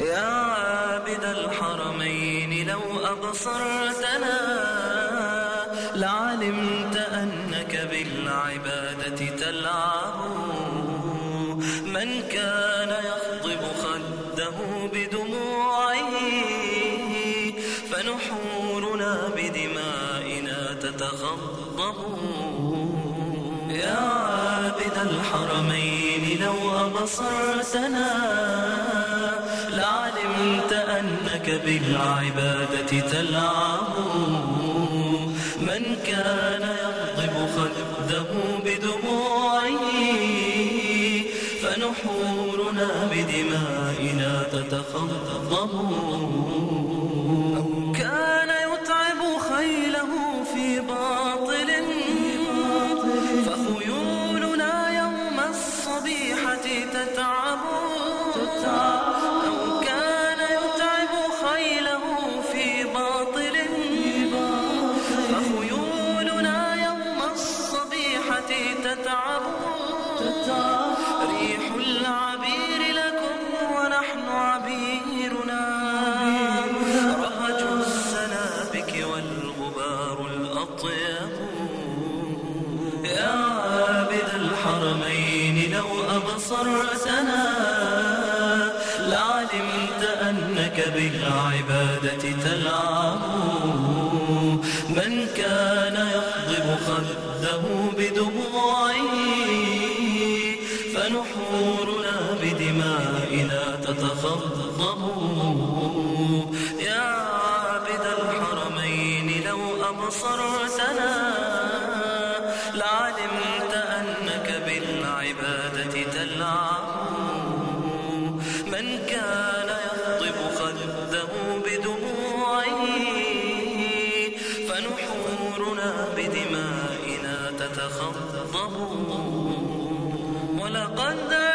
يا عابد الحرمين لو أبصرتنا لعلمت أنك بالعبادة تلعب. من كان يخضب خده بدموعه فنحورنا بدمائنا تتخضب. يا عابد الحرمين لو أبصرتنا أنك بالعبادة تلعب. من كان يغضب خده بدموعه فنحورنا بدمائنا تتخضب. بالعبادة تلعب. من كان يخضب خده بدموعه فنحورنا بدمائنا تتخضب. يا عابد الحرمين لو أبصرتنا تتخضب ولقد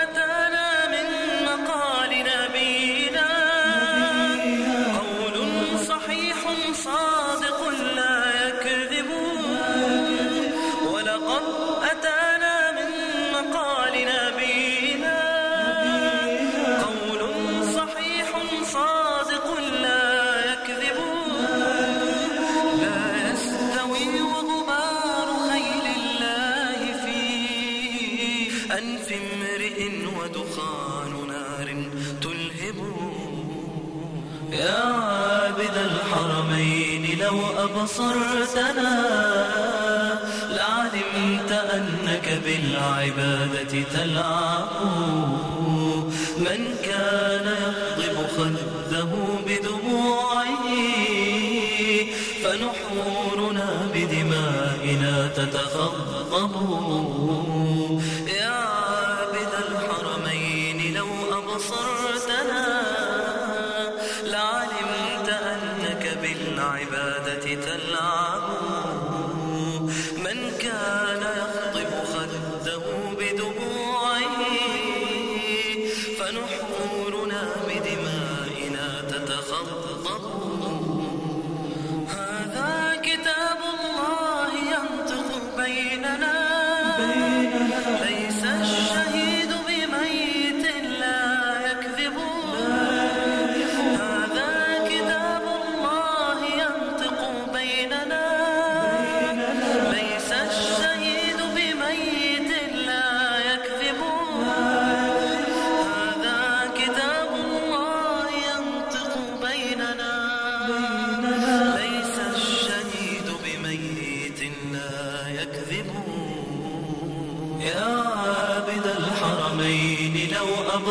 ودخان نار تلهب. يا عابد الحرمين لو أبصرتنا لعلمت أنك بالعبادة تلعب. من كان يخضب خده بدموعه فنحورنا بدمائنا تتخضب يا لو أبصرتنا لعلمت أنك بالعبادة تلعب. من كان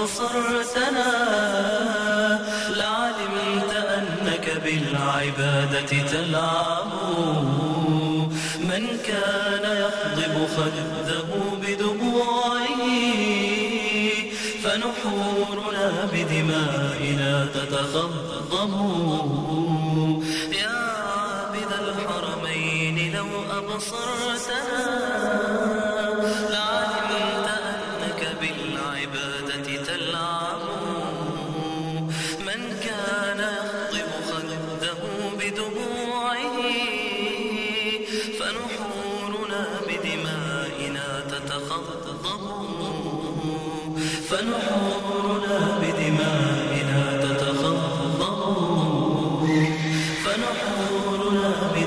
لو أبصرتنا لعلمت أنك بالعبادة تلعب. من كان يخضب خده بدموعه فنحورنا بدمائنا تتخضب. يا عابد الحرمين لو أبصرتنا تتخضم فنحورنا بدمائنا تتخضم فنحورنا بدمائنا